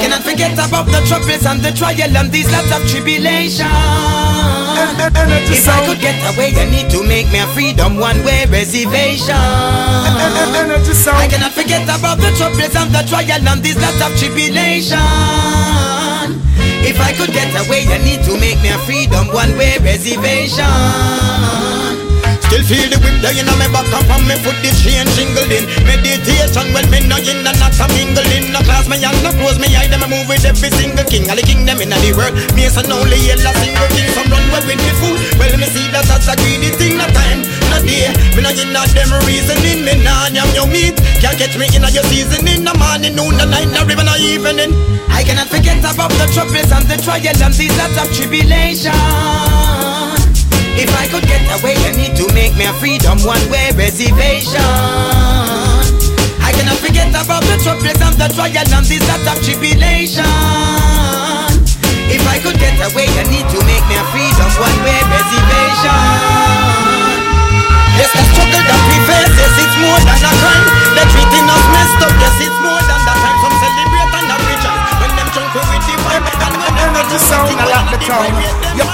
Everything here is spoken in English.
cannot forget about the troubles and the trial and these lots of tribulation. If I could get away, I need to make me a freedom one-way reservation. I cannot forget about the troubles and the trial and these lots of tribulation. If I could get away, I need to make me a freedom one-way reservation. Still feel the whip there in my back up on me foot the chain jingled in Meditation when me no in me and no close me eye. Them I move with every single king. All the king them in the world. An only yellow single king Some run away with the fool. Well me see that that's a greedy thing. No time, no day. Me no in not them reasoning. Me nah yam your meat. Can't catch me in a your seasoning. No morning, noon, no night, no river, no evening. I cannot forget about the troubles and the trial And these lots of tribulation if I could get away, I need to make me a freedom one-way reservation. Trial and this lot of tribulation. If I could get away, I need to make me a freedom one-way reservation. Yes, the struggle that we face, yes, it's more than a crime. The treating us messed up, yes, it's more than that time. Some celebrate and rejoice when them drunk with the vibe and when them energy sound, I like the town. Your